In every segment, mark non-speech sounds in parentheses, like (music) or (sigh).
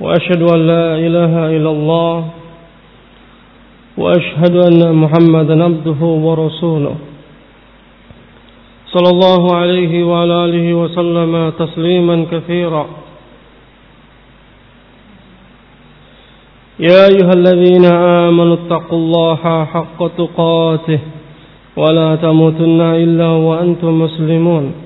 وأشهد أن لا إله إلا الله وأشهد أن محمدا عبده ورسوله صلى الله عليه وعلى آله وسلم تسليما كثيرا. يا أيها الذين آمنوا اتقوا الله حق تقاته ولا تموتن إلا وأنتم مسلمون.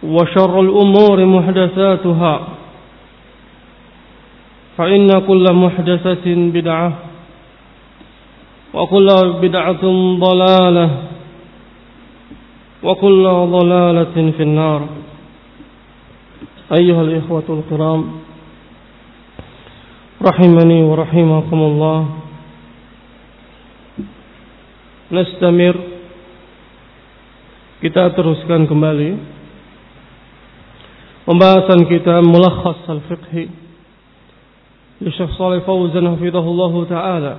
وشر الأمور محدثاتها. فإن كل محدثة بدعة وكل بدعة ضلالة وكل ضلالة في النار. أيها الإخوة الكرام رحمني ورحمكم الله. نستمر. kita teruskan kembali. Pembahasan kita mulakhas al-fiqhi. Di Syekh Saleh Fauzan hafizahullah taala.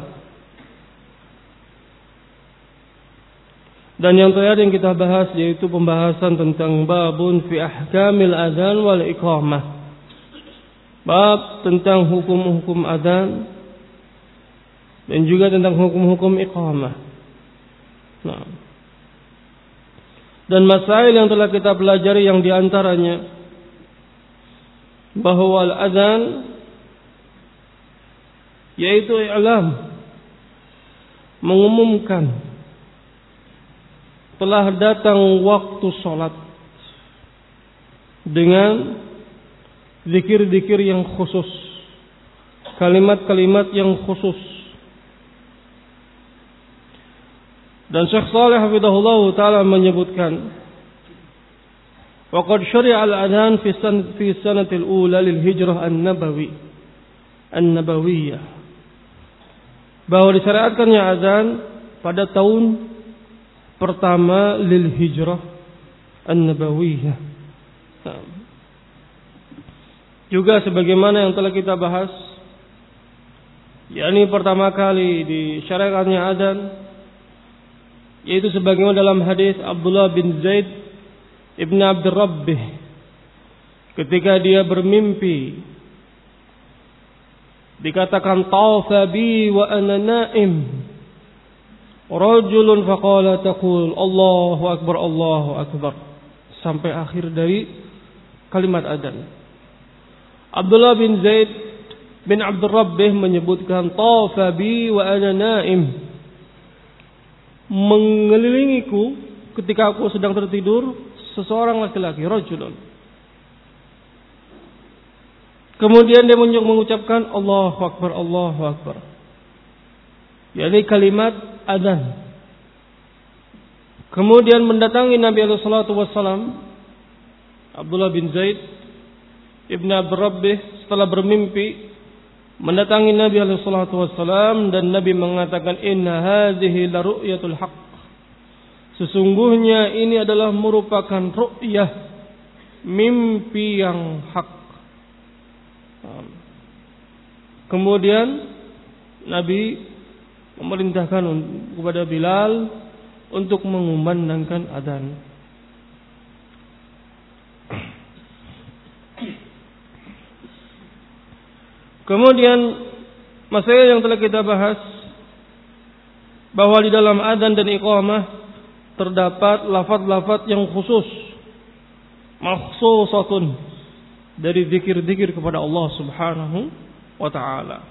Dan yang terakhir yang kita bahas yaitu pembahasan tentang babun fi ahkamil adzan wal iqamah. Bab tentang hukum-hukum adzan dan juga tentang hukum-hukum iqamah. Nah. Dan masail yang telah kita pelajari yang di antaranya bahwa al-adhan yaitu i'lam mengumumkan telah datang waktu sholat dengan zikir-zikir yang khusus kalimat-kalimat yang khusus. Dan Syekh Saleh Hafidahullah Ta'ala menyebutkan وقد شرع الأذان في السنة في السنة الأولى للهجرة النبوي النبوية bahwa disyariatkannya azan pada tahun pertama lil hijrah an-nabawiyah. Juga sebagaimana yang telah kita bahas yakni pertama kali disyariatkannya azan yaitu sebagaimana dalam hadis Abdullah bin Zaid Ibn Abdul Rabbih ketika dia bermimpi dikatakan tawfa bi wa ana naim. Rajulun faqala taqul Allahu akbar Allahu akbar. Sampai akhir dari kalimat adzan Abdullah bin Zaid bin Abdul Rabbih menyebutkan tawfa bi wa ana naim. Mengelilingiku ketika aku sedang tertidur seseorang laki-laki rajulun. Kemudian dia mengucapkan Allahu akbar Allahu akbar. Yakni kalimat adzan kemudian mendatangi Nabi alaihi wasallam Abdullah bin Zaid Ibn Abdul setelah bermimpi mendatangi Nabi alaihi wasallam dan Nabi mengatakan inna hadhihi la ru'yatul haqq Sesungguhnya ini adalah merupakan ru'yah mimpi yang hak. Kemudian Nabi memerintahkan kepada Bilal untuk mengumandangkan adzan. Kemudian masalah yang telah kita bahas bahwa di dalam adzan dan iqamah terdapat lafaz-lafaz yang khusus makhsusatun dari zikir-zikir kepada Allah Subhanahu wa taala.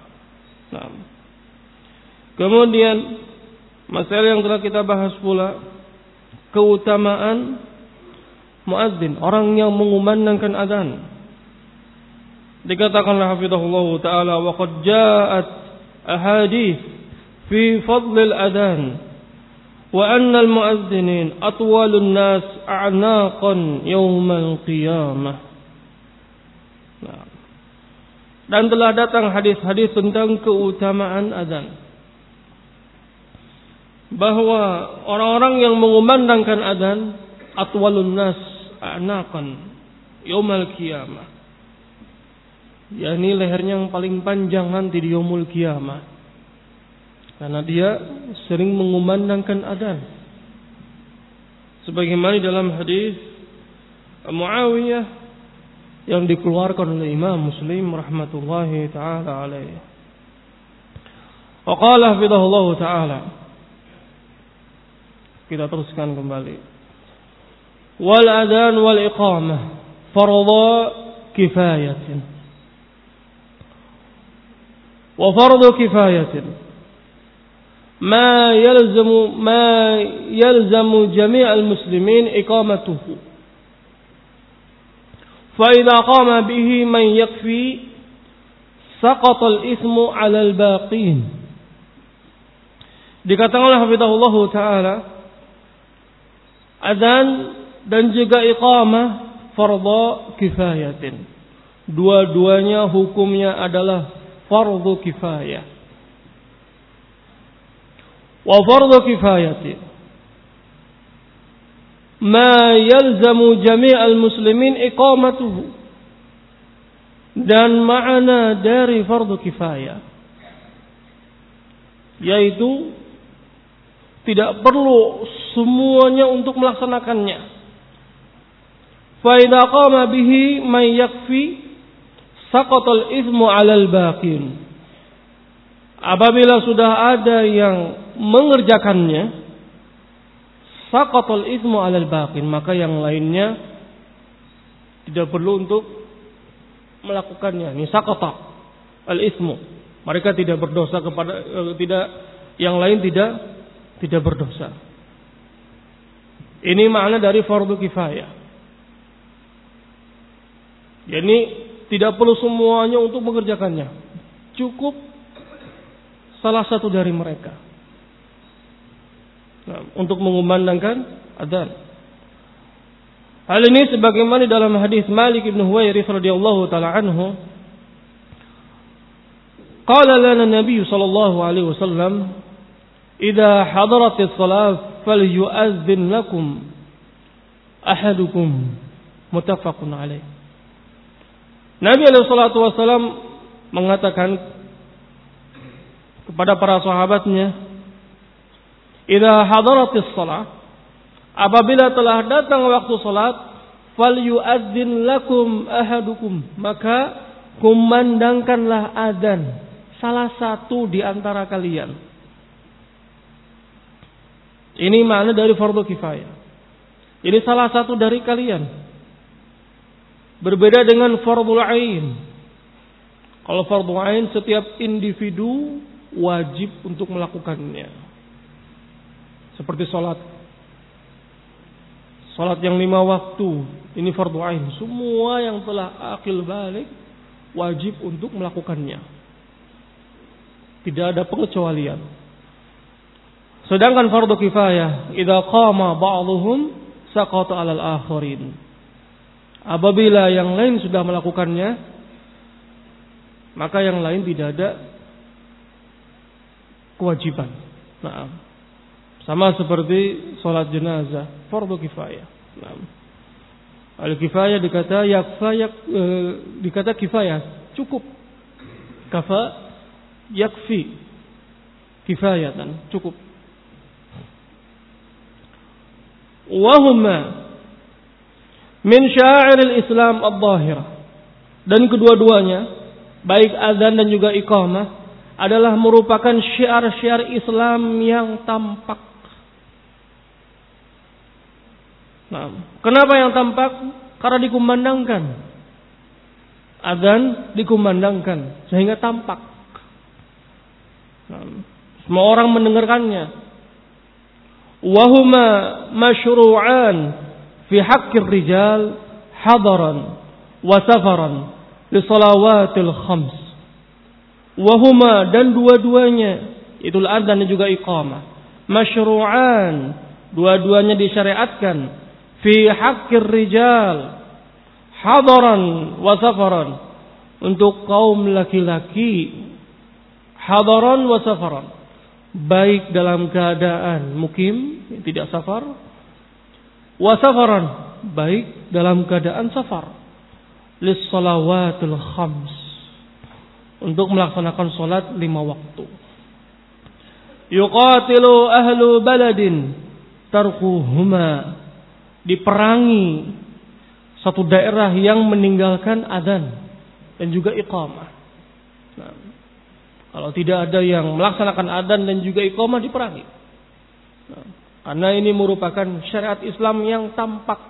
Nah. Kemudian masalah yang telah kita bahas pula keutamaan muadzin, orang yang mengumandangkan adzan. Dikatakanlah hafizahullah taala wa qad ja'at ahadits fi fadl al-adzan anna al-muadzinin atwalun nas a'naqan yawmal qiyamah. Nah. Dan telah datang hadis-hadis tentang keutamaan adzan bahwa orang-orang yang mengumandangkan adzan atwalun nas anakan yaumal kiamah yakni lehernya yang paling panjang nanti di yaumul kiamah karena dia sering mengumandangkan adzan sebagaimana dalam hadis Muawiyah yang dikeluarkan oleh Imam Muslim rahmatullahi taala alaihi. Wa qala taala kita teruskan kembali. Wal adhan wal iqamah fardhu kifayatin ma yalzamu ma yalzamu jami'al muslimin iqamatuhu. Fa bihi man yakfi saqata al ismu baqin dikatakan oleh taala azan dan juga iqamah fardhu kifayatin. Dua-duanya hukumnya adalah fardhu kifayah. Wa fardhu kifayatin ma yalzamu jami'al muslimin iqamatuhu dan makna dari fardhu kifayah yaitu tidak perlu semuanya untuk melaksanakannya. Fa qama bihi may yakfi saqatal ismu 'alal baqin. Apabila sudah ada yang mengerjakannya, saqatal ismu 'alal baqin, maka yang lainnya tidak perlu untuk melakukannya. Ini saqata al ismu. Mereka tidak berdosa kepada eh, tidak yang lain tidak tidak berdosa. Ini makna dari fardu kifayah. Jadi tidak perlu semuanya untuk mengerjakannya. Cukup salah satu dari mereka. Untuk mengumandangkan adzan. Hal ini sebagaimana dalam hadis Malik bin Huwairits radhiyallahu taala anhu Qala lana Nabi sallallahu alaihi wasallam idza hadaratis salat falyu'azzin lakum ahadukum muttafaqun alaih. Nabi alaihi salatu wasallam mengatakan kepada para sahabatnya, "Idza hadaratis shalah, apabila telah datang waktu salat, falyu'azzin lakum ahadukum, maka kumandangkanlah adzan salah satu di antara kalian." Ini makna dari fardu kifayah. Ini salah satu dari kalian. Berbeda dengan fardu ain. Kalau fardu ain setiap individu wajib untuk melakukannya. Seperti sholat. Sholat yang lima waktu. Ini fardu ain. Semua yang telah akil balik wajib untuk melakukannya. Tidak ada pengecualian. Sedangkan fardu kifayah, idza qama ba'dhum saqata 'alal akharin. Apabila yang lain sudah melakukannya, maka yang lain tidak ada kewajiban. Nah, sama seperti sholat jenazah, fardu kifayah. Nah, al kifayah dikata yakfa e, dikata kifayah cukup. Kafa yakfi kifayatan, cukup. Wahuma min syairil Islam al-zahirah. Dan kedua-duanya, baik azan dan juga iqamah, adalah merupakan syiar-syiar Islam yang tampak. Nah, kenapa yang tampak? Karena dikumandangkan. Azan dikumandangkan sehingga tampak. Nah, semua orang mendengarkannya. Wahuma masyru'an fi haqqir rijal hadaran wa safaran li salawatil khams. Wahuma dan dua-duanya itu adzan dan juga iqamah. Masyru'an dua-duanya disyariatkan fi haqqir rijal hadaran wa safaran. Untuk kaum laki-laki hadaran wa safaran. Baik dalam keadaan mukim tidak safar wa safaran. Baik dalam keadaan safar. Lis salawatul khams. Untuk melaksanakan salat lima waktu. Yuqatilu ahlu baladin tarkuhuma diperangi satu daerah yang meninggalkan adzan dan juga iqamah. Nah, kalau tidak ada yang melaksanakan adzan dan juga iqamah diperangi. Nah, karena ini merupakan syariat Islam yang tampak,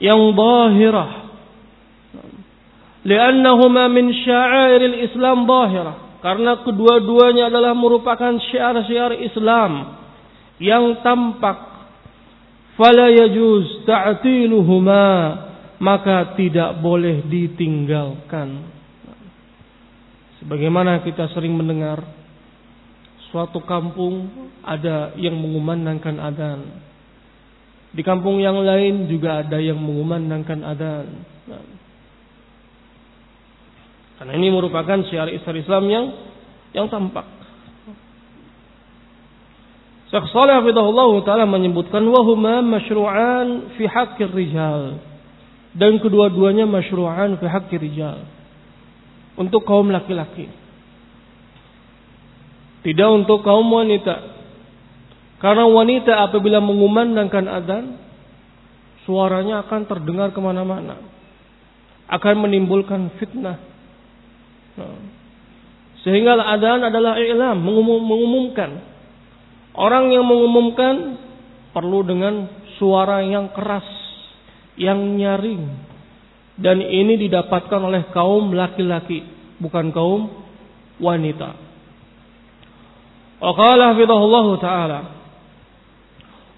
yang bahirah. Nah, min syairil Islam bahirah. Karena kedua-duanya adalah merupakan syiar-syiar Islam yang tampak fala yajuz ta'tiluhuma. Maka tidak boleh ditinggalkan. Sebagaimana kita sering mendengar suatu kampung ada yang mengumandangkan adzan. Di kampung yang lain juga ada yang mengumandangkan adzan. Karena ini merupakan syiar Islam yang yang tampak Syekh Saleh Hafizahullah Ta'ala menyebutkan wahuma masyru'an fi haqqir rijal. Dan kedua-duanya masyru'an fi haqqir rijal. Untuk kaum laki-laki. Tidak untuk kaum wanita. Karena wanita apabila mengumandangkan adzan, suaranya akan terdengar ke mana-mana. Akan menimbulkan fitnah. Nah. Sehingga adzan adalah i'lam, mengumumkan Orang yang mengumumkan perlu dengan suara yang keras, yang nyaring. Dan ini didapatkan oleh kaum laki-laki, bukan kaum wanita. Waqala hafidhahullah ta'ala.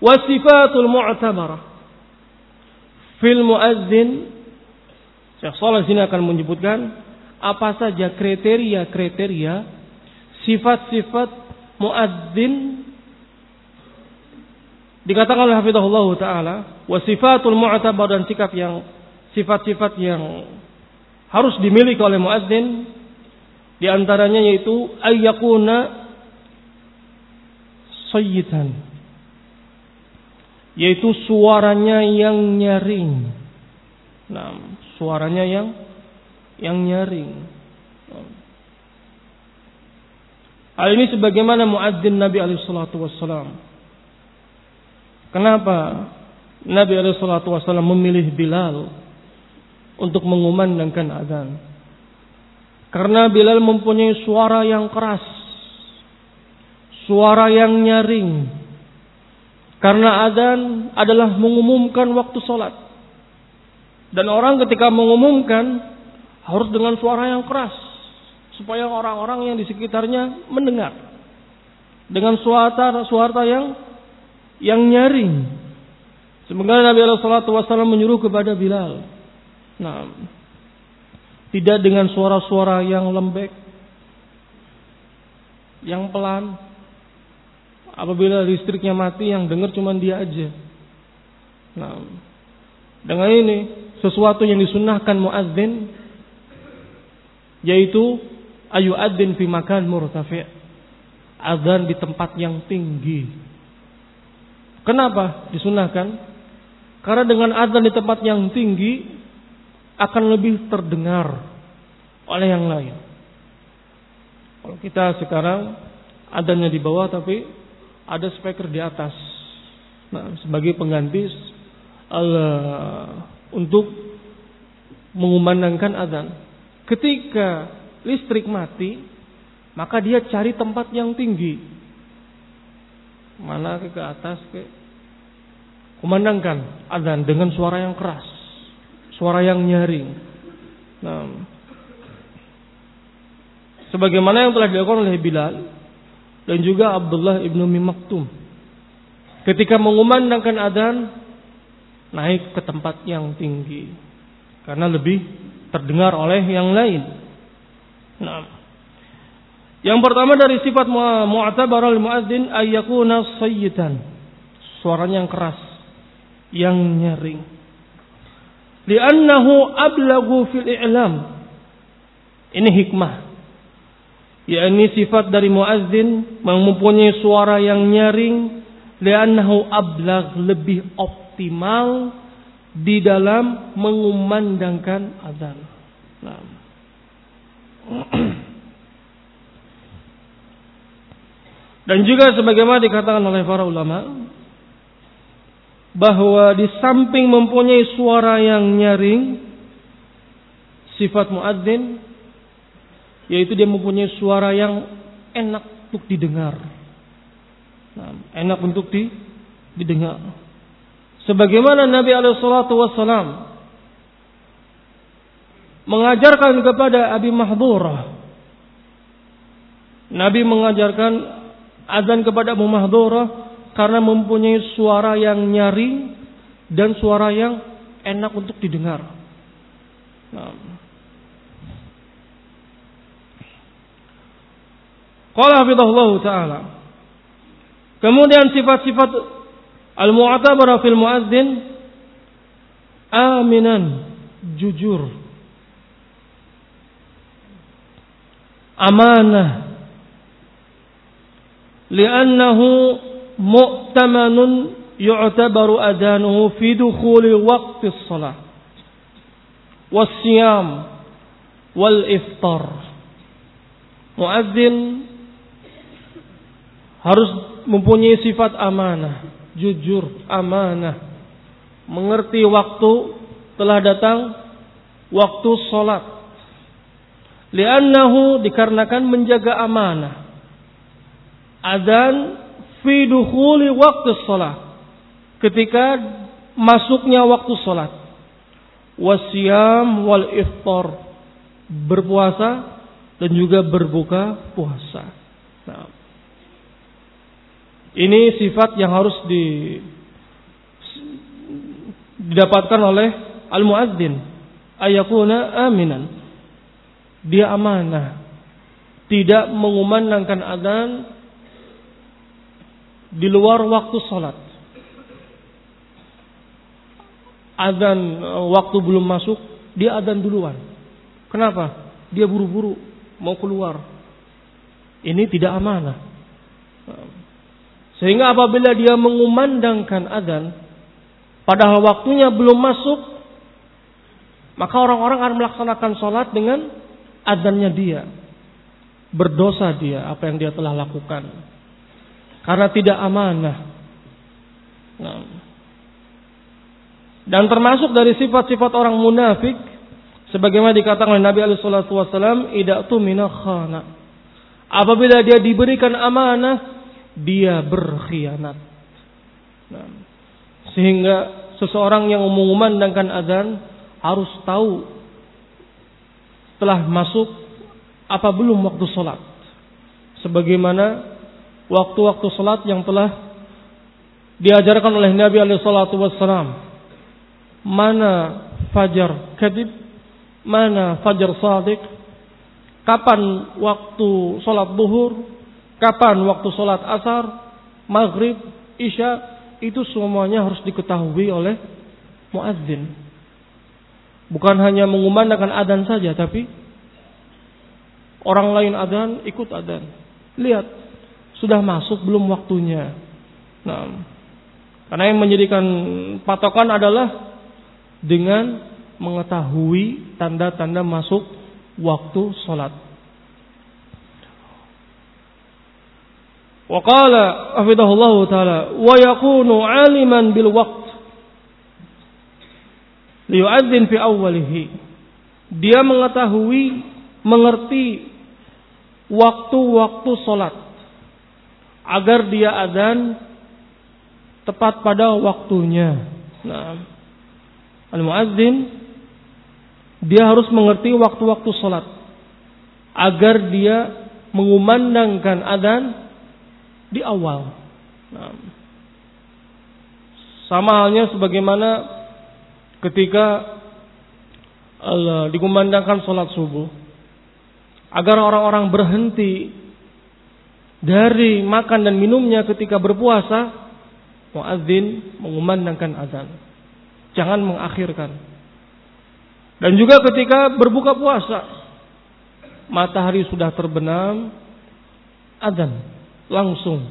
Wasifatul mu'tabarah. Fil muazzin. Syekh Saleh sini akan menyebutkan apa saja kriteria-kriteria sifat-sifat muadzin Dikatakan oleh Hafizahullah Ta'ala, wasifatul mu'tabar dan sikap yang sifat-sifat yang harus dimiliki oleh muadzin di antaranya yaitu ayyakuna sayyidan yaitu suaranya yang nyaring. Nah, suaranya yang yang nyaring. Hal ini sebagaimana muadzin Nabi alaihi salatu Kenapa Nabi SAW memilih Bilal untuk mengumandangkan azan? Karena Bilal mempunyai suara yang keras, suara yang nyaring. Karena azan adalah mengumumkan waktu sholat. Dan orang ketika mengumumkan harus dengan suara yang keras. Supaya orang-orang yang di sekitarnya mendengar. Dengan suara suara yang yang nyaring. Semoga Nabi SAW menyuruh kepada Bilal. Nah, tidak dengan suara-suara yang lembek, yang pelan. Apabila listriknya mati, yang dengar cuma dia aja. Nah, dengan ini sesuatu yang disunahkan muadzin yaitu ayu adzin fi makan murtafi' azan di tempat yang tinggi Kenapa disunahkan? Karena dengan azan di tempat yang tinggi akan lebih terdengar oleh yang lain. Kalau kita sekarang adanya di bawah tapi ada speaker di atas. Nah, sebagai pengganti Allah untuk mengumandangkan adzan. Ketika listrik mati, maka dia cari tempat yang tinggi. Mana ke, ke atas ke kumandangkan adzan dengan suara yang keras, suara yang nyaring. Nah, sebagaimana yang telah dilakukan oleh Bilal dan juga Abdullah ibnu Mimaktum. Ketika mengumandangkan adzan, naik ke tempat yang tinggi karena lebih terdengar oleh yang lain. Nah, yang pertama dari sifat mu'tabar al-muadzin ayyakuna sayyitan. Suaranya yang keras, yang nyaring. Li'annahu ablagu fil i'lam. Ini hikmah. Ya ini sifat dari muadzin mempunyai suara yang nyaring li'annahu ablag lebih optimal di dalam mengumandangkan azan. Nah. (clears throat) Dan juga sebagaimana dikatakan oleh para ulama bahwa di samping mempunyai suara yang nyaring sifat muadzin yaitu dia mempunyai suara yang enak untuk didengar. Nah, enak untuk di, didengar. Sebagaimana Nabi alaihissalatu wassalam mengajarkan kepada Abi Mahdurah. Nabi mengajarkan azan kepada Abu Mahdurah karena mempunyai suara yang nyaring dan suara yang enak untuk didengar. Qala hafizahullah taala. Kemudian sifat-sifat Al-mu'tabara fil muadzin aminan, jujur. Amanah. Mu'tamanun yu'tabaru adanuhu fi dukhuli waqti shalah. Wassiyam wal iftar. Muadzin harus mempunyai sifat amanah jujur, amanah, mengerti waktu telah datang waktu sholat. Liannahu dikarenakan menjaga amanah. Adzan fi dukhuli waktu sholat. Ketika masuknya waktu sholat. Wasiyam wal iftar. Berpuasa dan juga berbuka puasa. Nah, ini sifat yang harus di, didapatkan oleh al-muadzin. Ayakuna aminan. Dia amanah. Tidak mengumandangkan adzan di luar waktu salat. Adzan waktu belum masuk, dia adzan duluan. Kenapa? Dia buru-buru mau keluar. Ini tidak amanah. Sehingga apabila dia mengumandangkan adzan padahal waktunya belum masuk, maka orang-orang akan melaksanakan sholat dengan adzannya dia. Berdosa dia apa yang dia telah lakukan. Karena tidak amanah. Nah. Dan termasuk dari sifat-sifat orang munafik sebagaimana dikatakan oleh Nabi alaihi wasallam, "Idatu khana." Apabila dia diberikan amanah, dia berkhianat. Nah, sehingga seseorang yang mengumandangkan azan harus tahu telah masuk apa belum waktu sholat. Sebagaimana waktu-waktu sholat yang telah diajarkan oleh Nabi Alaihissalam. Mana fajar kadib, mana fajar sadik, kapan waktu sholat buhur, Kapan waktu sholat asar, maghrib, isya, itu semuanya harus diketahui oleh muadzin. Bukan hanya mengumandangkan adan saja, tapi orang lain adan, ikut adan. Lihat, sudah masuk belum waktunya. Nah, karena yang menjadikan patokan adalah dengan mengetahui tanda-tanda masuk waktu sholat. Wa qala hafidhahullah taala wa yakunu aliman bil waqt liyu'adzin fi awwalihi. Dia mengetahui, mengerti waktu-waktu salat agar dia adzan tepat pada waktunya. Nah, al-muadzin dia harus mengerti waktu-waktu salat agar dia mengumandangkan adzan di awal. Nah, sama halnya sebagaimana ketika Allah dikumandangkan sholat subuh agar orang-orang berhenti dari makan dan minumnya ketika berpuasa, muadzin mengumandangkan azan. Jangan mengakhirkan. Dan juga ketika berbuka puasa, matahari sudah terbenam, azan langsung.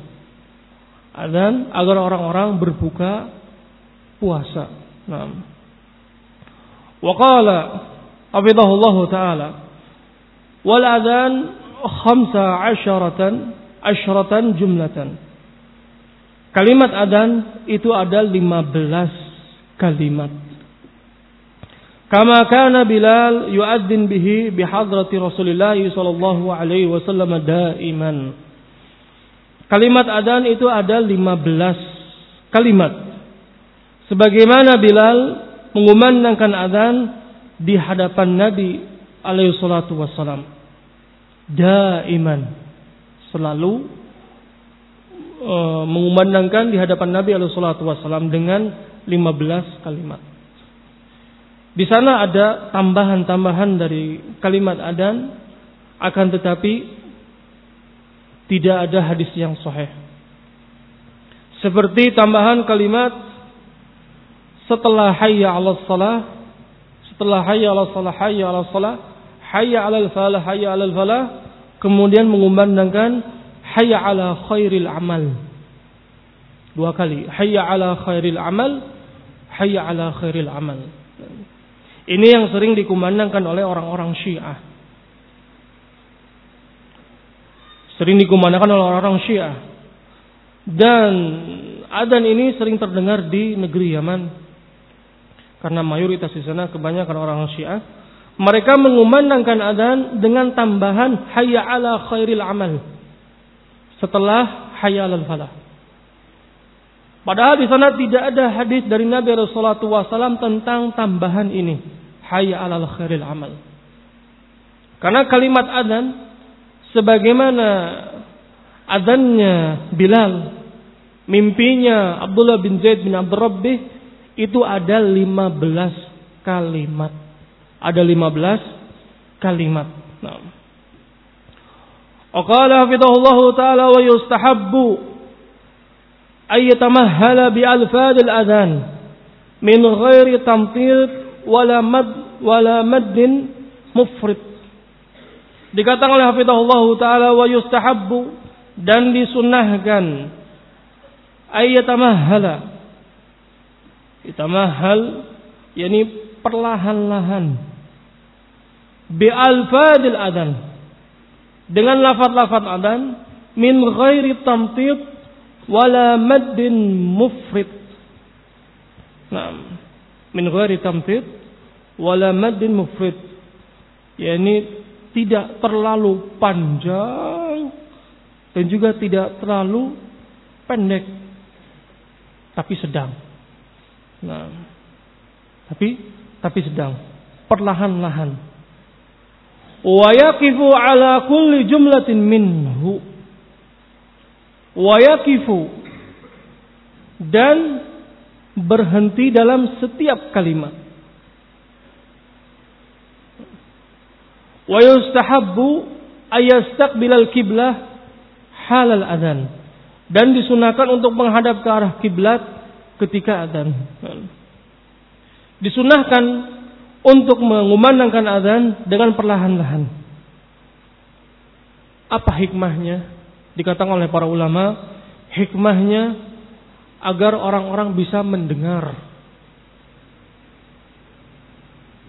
Azan agar orang-orang berbuka puasa. Nah. Waqala hafizahullah taala wal adzan khamsa Asyaratan jumlatan. Kalimat adan itu ada 15 kalimat. Kama kana Bilal yu'adzin bihi bihadrati Rasulullah sallallahu alaihi wasallam daiman. Kalimat adan itu ada 15 kalimat. Sebagaimana Bilal mengumandangkan adan di hadapan Nabi alaihi salatu wasallam. Daiman selalu uh, mengumandangkan di hadapan Nabi alaihi wassalam dengan 15 kalimat. Di sana ada tambahan-tambahan dari kalimat adan akan tetapi tidak ada hadis yang sahih. Seperti tambahan kalimat setelah hayya 'ala salah setelah hayya 'ala salah hayya 'ala salah hayya 'alal falah hayya 'alal falah kemudian mengumandangkan hayya 'ala khairil amal. Dua kali hayya 'ala khairil amal hayya 'ala khairil amal. Ini yang sering dikumandangkan oleh orang-orang Syiah. Sering dikumandangkan oleh orang-orang Syiah. Dan adan ini sering terdengar di negeri Yaman. Karena mayoritas di sana kebanyakan orang Syiah, mereka mengumandangkan adzan dengan tambahan hayya ala khairil amal. Setelah hayya alal falah. Padahal di sana tidak ada hadis dari Nabi Rasulullah SAW tentang tambahan ini. Hayya alal khairil amal. Karena kalimat adzan sebagaimana adzannya Bilal, mimpinya Abdullah bin Zaid bin Abdurrabbih itu ada 15 kalimat. Ada 15 kalimat. Nah. Aqala ta'ala wa yustahabbu ay yatamahhala bi alfadil adhan min ghairi tamthil wala mad wala maddin mufrid. Dikatakan oleh hafidhahullah ta'ala wa yustahabbu dan disunnahkan ay yatamahhala Itamahal yakni perlahan-lahan bi alfadil adan dengan lafaz-lafaz adan min ghairi tamtid wala maddin mufrid. Nah, min ghairi tamtid wala maddin mufrid. yakni tidak terlalu panjang dan juga tidak terlalu pendek tapi sedang. Nah, tapi tapi sedang perlahan-lahan. Wa ala kulli jumlatin minhu. Dan berhenti dalam setiap kalimat. Wa yustahabbu ayastaqbilal kiblah halal dan disunahkan untuk menghadap ke arah kiblat ketika adzan. Disunahkan untuk mengumandangkan adzan dengan perlahan-lahan. Apa hikmahnya? Dikatakan oleh para ulama, hikmahnya agar orang-orang bisa mendengar.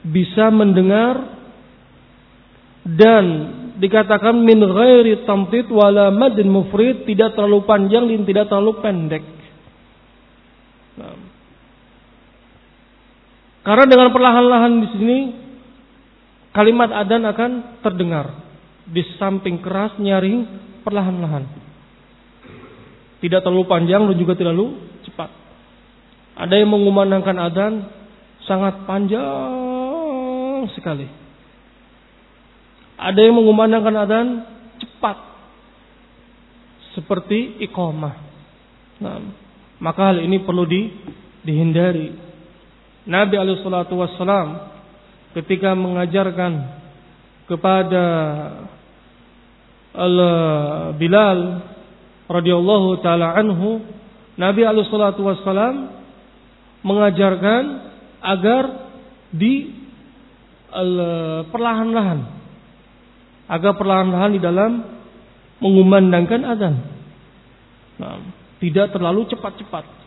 Bisa mendengar dan dikatakan min ghairi tamtid wala madin mufrid tidak terlalu panjang dan tidak terlalu pendek. Nah. Karena dengan perlahan-lahan di sini kalimat adan akan terdengar di samping keras nyaring perlahan-lahan. Tidak terlalu panjang dan juga terlalu cepat. Ada yang mengumandangkan adan sangat panjang sekali. Ada yang mengumandangkan adan cepat. Seperti iqamah. Nah, maka hal ini perlu di, dihindari. Nabi wassalam ketika mengajarkan kepada al Bilal radhiyallahu taala anhu Nabi wassalam mengajarkan agar di perlahan-lahan agar perlahan-lahan di dalam mengumandangkan azan. Nah, tidak terlalu cepat-cepat.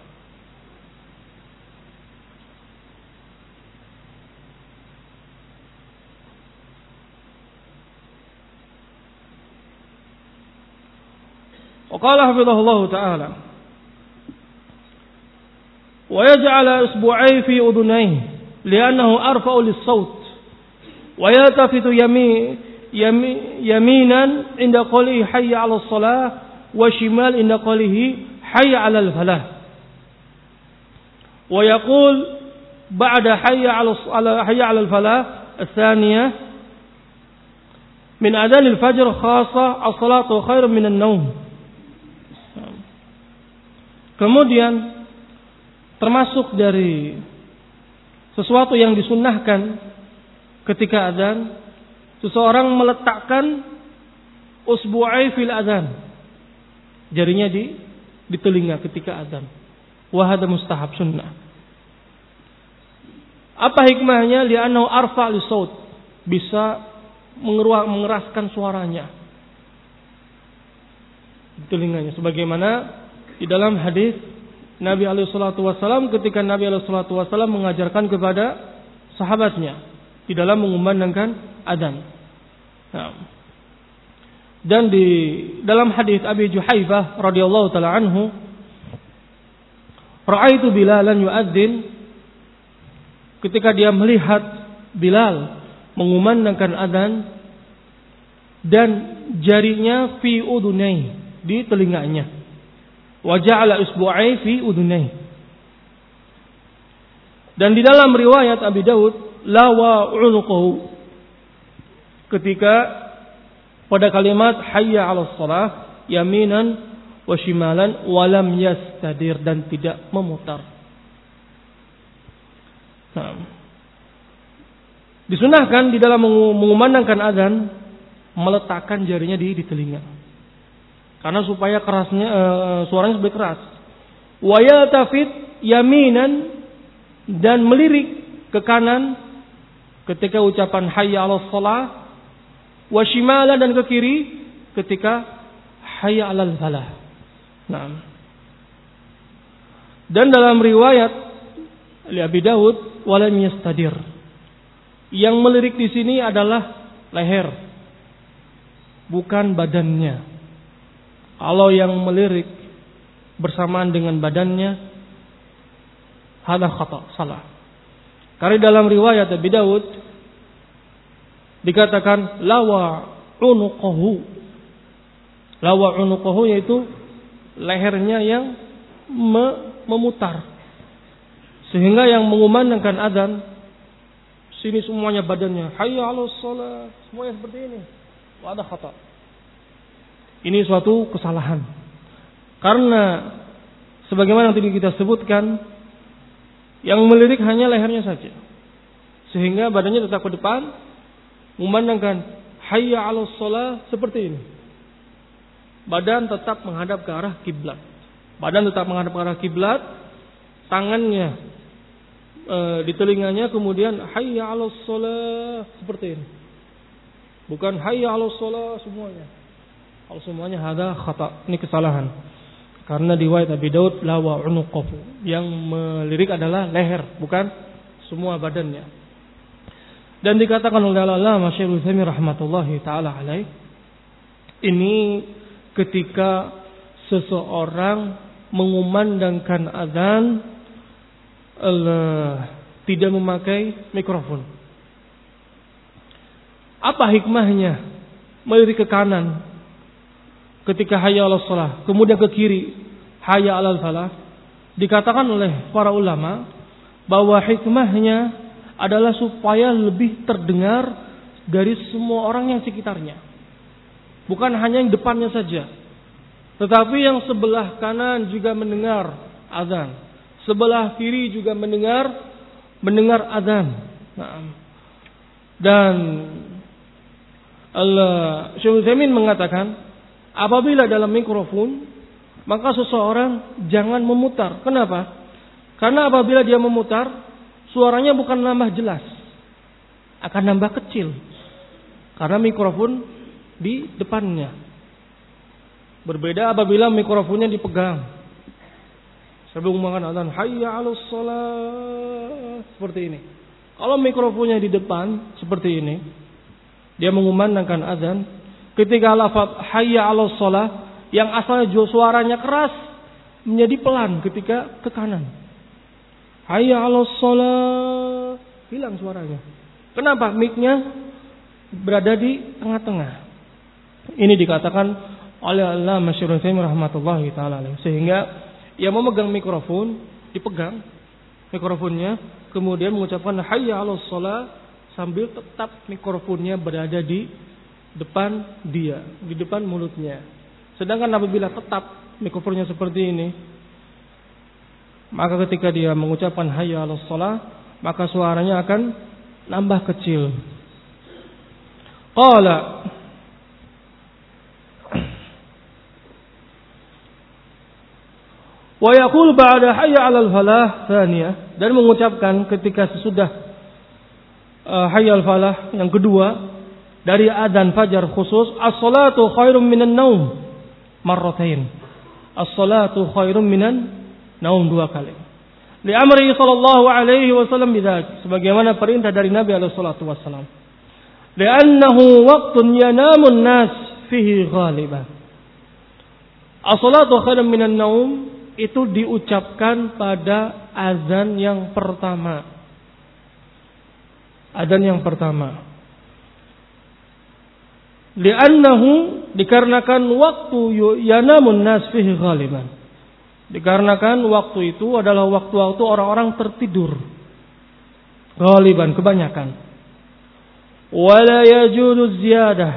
وقال حفظه الله تعالى. ويجعل إصبعيه في أذنيه لأنه أرفع للصوت. ويلتفت يمين يمينا عند قوله حي على الصلاة وشمال عند قوله حي على الفلاح. ويقول بعد حي على حي على الفلاح الثانية من أذان الفجر خاصة الصلاة خير من النوم. Kemudian termasuk dari sesuatu yang disunnahkan ketika adzan seseorang meletakkan usbu'ai fil adzan. Jarinya di di telinga ketika adzan. Wahada mustahab sunnah. Apa hikmahnya? Li'annahu arfa li saut bisa mengeruak mengeraskan suaranya. Di telinganya. Sebagaimana di dalam hadis Nabi alaihi wasallam ketika Nabi alaihi wasallam mengajarkan kepada sahabatnya di dalam mengumandangkan adzan. Nah. Dan di dalam hadis Abi Juhaifah radhiyallahu taala anhu Ra'aitu Bilalan yu'adzin ketika dia melihat Bilal mengumandangkan adzan dan jarinya fi udunai di telinganya wa isbu'ai fi udunai. Dan di dalam riwayat Abi Daud lawa unuqahu ketika pada kalimat hayya 'alas shalah yaminan wa shimalan walam yastadir dan tidak memutar. Nah. Disunahkan di dalam mengumandangkan azan meletakkan jarinya di, di telinga. Karena supaya kerasnya uh, suaranya lebih keras. Wa yaltafit yaminan dan melirik ke kanan ketika ucapan hayya 'alas shalah wa dan ke kiri ketika hayya 'alal falah. Nah. Dan dalam riwayat Ali Abi Dawud walam yastadir. Yang melirik di sini adalah leher, bukan badannya. Kalau yang melirik bersamaan dengan badannya, hada khata, salah. Karena dalam riwayat Abi Dawud dikatakan lawa unuqahu. Lawa unuqahu yaitu lehernya yang me memutar. Sehingga yang mengumandangkan adzan sini semuanya badannya hayya 'alas shalah, semuanya seperti ini. Wa ada khata. Ini suatu kesalahan. Karena sebagaimana tadi kita sebutkan, yang melirik hanya lehernya saja. Sehingga badannya tetap ke depan, memandangkan hayya 'alas shalah seperti ini. Badan tetap menghadap ke arah kiblat. Badan tetap menghadap ke arah kiblat, tangannya e, di telinganya kemudian hayya 'alas shalah seperti ini. Bukan hayya 'alas shalah semuanya. Kalau semuanya ada khata, ini kesalahan. Karena di Abi Daud lawa unuqafu. Yang melirik adalah leher, bukan semua badannya. Dan dikatakan oleh Allah Masyairul Sami rahmatullahi taala alaih Ini ketika seseorang mengumandangkan azan tidak memakai mikrofon. Apa hikmahnya? Melirik ke kanan ketika hayya 'alas shalah, kemudian ke kiri hayya 'alal falah. Dikatakan oleh para ulama bahwa hikmahnya adalah supaya lebih terdengar dari semua orang yang sekitarnya. Bukan hanya yang depannya saja. Tetapi yang sebelah kanan juga mendengar azan. Sebelah kiri juga mendengar mendengar azan. Dan Allah Syekh mengatakan apabila dalam mikrofon maka seseorang jangan memutar. Kenapa? Karena apabila dia memutar suaranya bukan nambah jelas akan nambah kecil. Karena mikrofon di depannya. Berbeda apabila mikrofonnya dipegang. Sebelum makan azan, hayya 'alas. Seperti ini. Kalau mikrofonnya di depan seperti ini, dia mengumandangkan azan, ketika lafaz hayya 'alas shalah yang asalnya suaranya keras menjadi pelan ketika ke kanan. Hayya 'alas shalah, hilang suaranya. Kenapa? Miknya berada di tengah-tengah. Ini dikatakan oleh Allah Masyurun rahmatullahi taala sehingga yang memegang mikrofon dipegang mikrofonnya kemudian mengucapkan hayya 'alas shalah sambil tetap mikrofonnya berada di depan dia, di depan mulutnya. Sedangkan apabila tetap mikrofonnya seperti ini, maka ketika dia mengucapkan hayya 'alas shalah, maka suaranya akan nambah kecil. Qala Wa yaqul ba'da hayya 'alal falah tsaniyah dan mengucapkan ketika sesudah uh, hayya al falah yang kedua dari adzan fajar khusus as-salatu khairum minan naum marratain. As-salatu khairum minan naum dua kali. Li amri sallallahu alaihi wasallam bidzalik sebagaimana perintah dari Nabi alaihi salatu wasallam. Li'annahu waqtun yanamun nas fihi ghaliban. As-salatu khairum minan naum itu diucapkan pada azan yang pertama. Azan yang pertama. Li'annahu dikarenakan waktu yanamun nas fihi ghaliban. Dikarenakan waktu itu adalah waktu-waktu orang-orang tertidur. Ghaliban kebanyakan. Wala yajudu ziyadah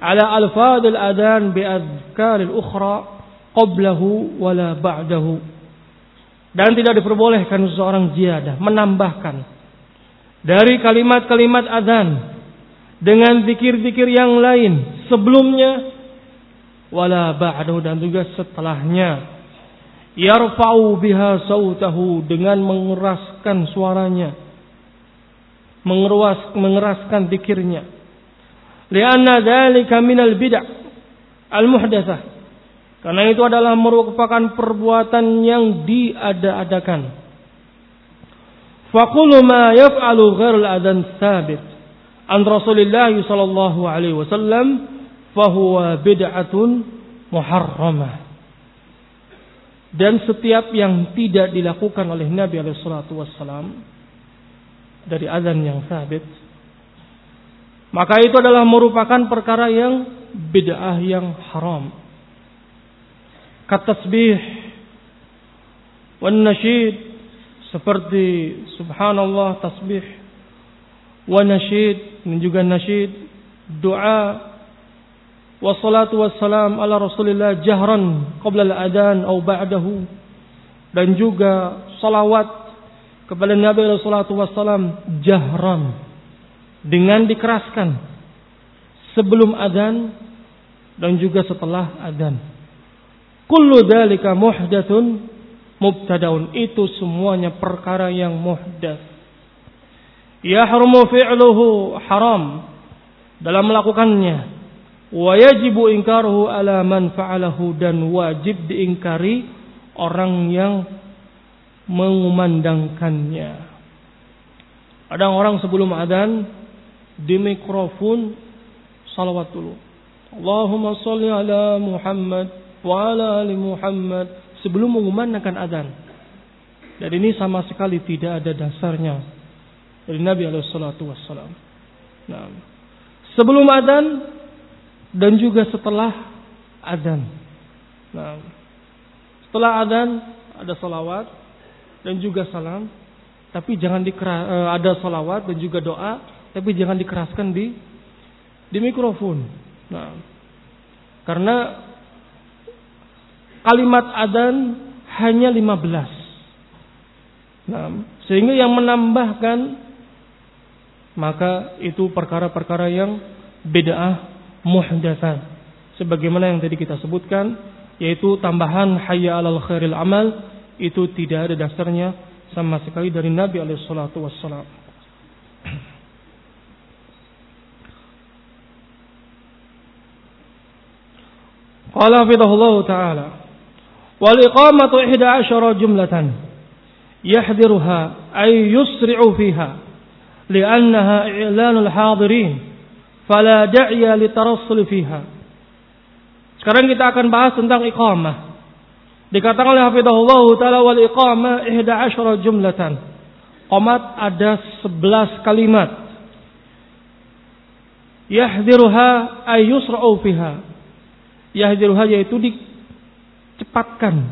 ala alfadil adan bi adhkaril ukhra qablahu wala ba'dahu. Dan tidak diperbolehkan seseorang ziyadah menambahkan dari kalimat-kalimat adzan dengan zikir-zikir yang lain sebelumnya wala ba'dahu dan juga setelahnya. Yarfa'u biha sautahu dengan mengeraskan suaranya. Mengeras, mengeraskan zikirnya. Lianna dzalika minal bid'ah al-muhdatsah karena itu adalah merupakan perbuatan yang diada-adakan. Faqulu ma yaf'alu ghairul adan sabit an Rasulillah sallallahu alaihi wasallam fahuwa bid'atun muharramah. Dan setiap yang tidak dilakukan oleh Nabi alaihi salatu wasallam dari azan yang sabit maka itu adalah merupakan perkara yang bid'ah yang haram katasbih wan nasyid seperti subhanallah tasbih wa nasyid dan juga nasyid doa wassalatu wassalam ala rasulillah jahran qabla al-adan atau ba'dahu dan juga salawat kepada Nabi Rasulullah wassalam jahran dengan dikeraskan sebelum adan dan juga setelah adan. Kullu dalika muhdatsun mubtadaun. Itu semuanya perkara yang muhdats. Yahrumu fi'luhu haram dalam melakukannya. Wa yajibu inkaruhu ala man fa'alahu dan wajib diingkari orang yang mengumandangkannya. Ada orang sebelum adzan di mikrofon salawat dulu. Allahumma salli ala Muhammad wa ala ali Muhammad sebelum mengumandangkan adzan. Dan ini sama sekali tidak ada dasarnya dari Nabi alaihi salatu wassalam. Nah, sebelum adzan dan juga setelah adzan. Nah, setelah adzan ada salawat dan juga salam, tapi jangan dikeras, eh, ada salawat dan juga doa, tapi jangan dikeraskan di di mikrofon. Nah, karena kalimat adzan hanya 15. Nah, sehingga yang menambahkan maka itu perkara-perkara yang bid'ah muhdatsah. Sebagaimana yang tadi kita sebutkan, yaitu tambahan haya 'alal khairil amal itu tidak ada dasarnya sama sekali dari Nabi alaihi salatu wassalam. Qala fidahullahu ta'ala wal iqamatu 11 jumlatan yahdiruha ay yusri'u fiha li'annaha i'lanul hadirin fala da'ya litarassul fiha sekarang kita akan bahas tentang iqamah. Dikatakan oleh hafizahullah taala wal iqamah 11 jumlatan. Qamat ada 11 kalimat. Yahdhiruha ayusra'u fiha. Yahdhiruha yaitu dicepatkan.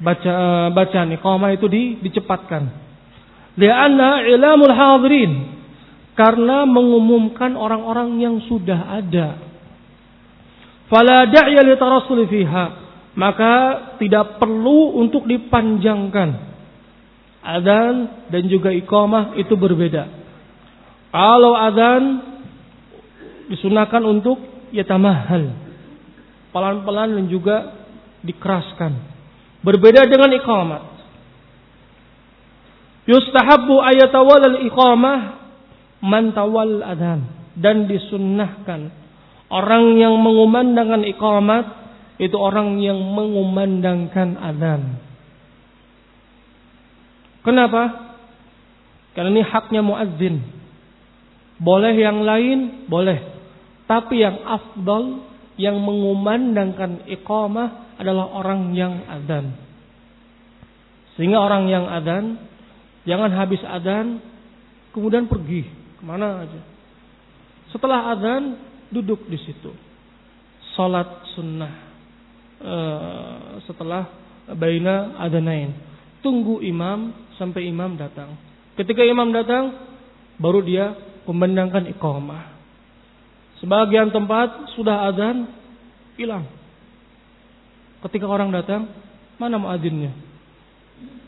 Baca eh, bacaan iqamah itu di, dicepatkan lianna ilamul hadirin. Karena mengumumkan orang-orang yang sudah ada. Fala da'ya li fiha. Maka tidak perlu untuk dipanjangkan. Adzan dan juga iqamah itu berbeda. Kalau adzan disunahkan untuk yatamahal. Pelan-pelan dan juga dikeraskan. Berbeda dengan iqamah. Yustahabbu ayatawal al-iqamah man tawal adhan dan disunnahkan orang yang mengumandangkan iqamat itu orang yang mengumandangkan adzan. Kenapa? Karena ini haknya muadzin. Boleh yang lain, boleh. Tapi yang afdal yang mengumandangkan iqamah adalah orang yang adzan. Sehingga orang yang adzan jangan habis adzan kemudian pergi ke mana aja. Setelah adzan duduk di situ. Salat sunnah uh, setelah baina adzanain. Tunggu imam sampai imam datang. Ketika imam datang baru dia memandangkan iqamah. Sebagian tempat sudah azan hilang. Ketika orang datang, mana muadzinnya?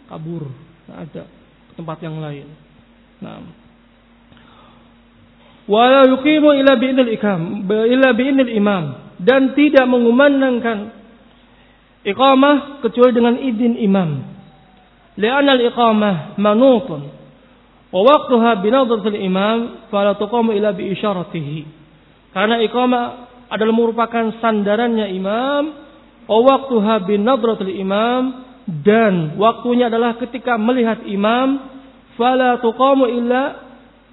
Kabur, tidak ada ke tempat yang lain. Nah. Wala yuqimu bi'nil ikam, ila bi'nil imam dan tidak mengumandangkan iqamah kecuali dengan izin imam. Li'anna al-iqamah manutun wa waqtuha bi imam fala tuqamu ila bi isyaratihi. Karena iqamah adalah merupakan sandarannya imam. Waktuha bin nadratul imam. Dan waktunya adalah ketika melihat imam. Fala tuqamu illa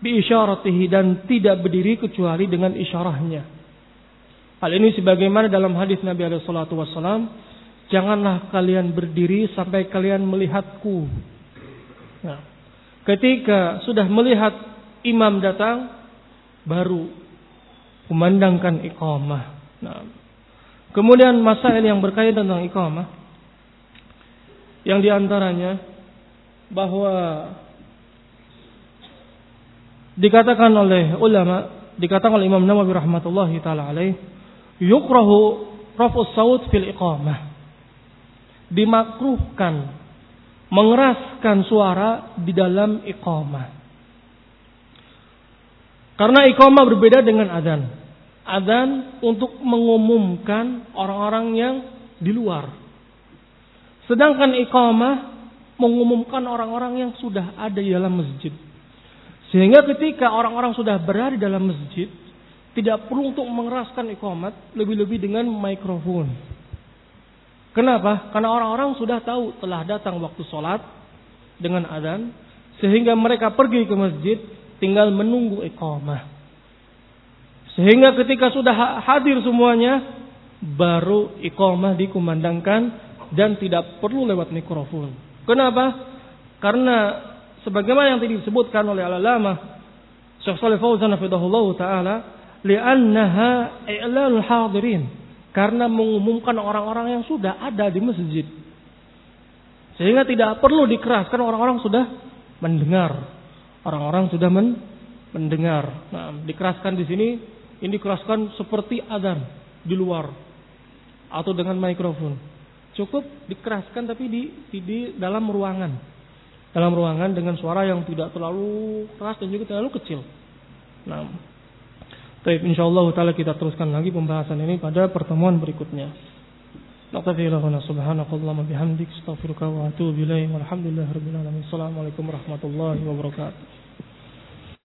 bi isyaratihi. Dan tidak berdiri kecuali dengan isyarahnya. Hal ini sebagaimana dalam hadis Nabi SAW. Janganlah kalian berdiri sampai kalian melihatku. Nah, ketika sudah melihat imam datang, baru memandangkan iqamah. Nah, kemudian masalah yang berkaitan tentang iqamah yang di antaranya bahwa dikatakan oleh ulama, dikatakan oleh Imam Nawawi rahmatullahi taala alaih, yukrahu raf'us saut fil iqamah. Dimakruhkan mengeraskan suara di dalam iqamah. Karena iqamah berbeda dengan adzan adzan untuk mengumumkan orang-orang yang di luar. Sedangkan iqamah mengumumkan orang-orang yang sudah ada di dalam masjid. Sehingga ketika orang-orang sudah berada di dalam masjid, tidak perlu untuk mengeraskan iqamat lebih-lebih dengan mikrofon. Kenapa? Karena orang-orang sudah tahu telah datang waktu sholat dengan adzan, sehingga mereka pergi ke masjid tinggal menunggu iqamah. Sehingga ketika sudah hadir semuanya, baru iqamah dikumandangkan dan tidak perlu lewat mikrofon. Kenapa? Karena sebagaimana yang tadi disebutkan oleh al-alamah Syekh Shalih Fauzan taala, li'annaha i'lanul hadirin. Karena mengumumkan orang-orang yang sudah ada di masjid. Sehingga tidak perlu dikeraskan orang-orang sudah mendengar. Orang-orang sudah men mendengar. Nah, dikeraskan di sini ini dikeraskan seperti azan di luar atau dengan mikrofon. Cukup dikeraskan tapi di, di, di dalam ruangan. Dalam ruangan dengan suara yang tidak terlalu keras dan juga terlalu kecil. Nah, Baik, insyaallah taala kita teruskan lagi pembahasan ini pada pertemuan berikutnya. Wa. Assalamualaikum warahmatullahi wabarakatuh.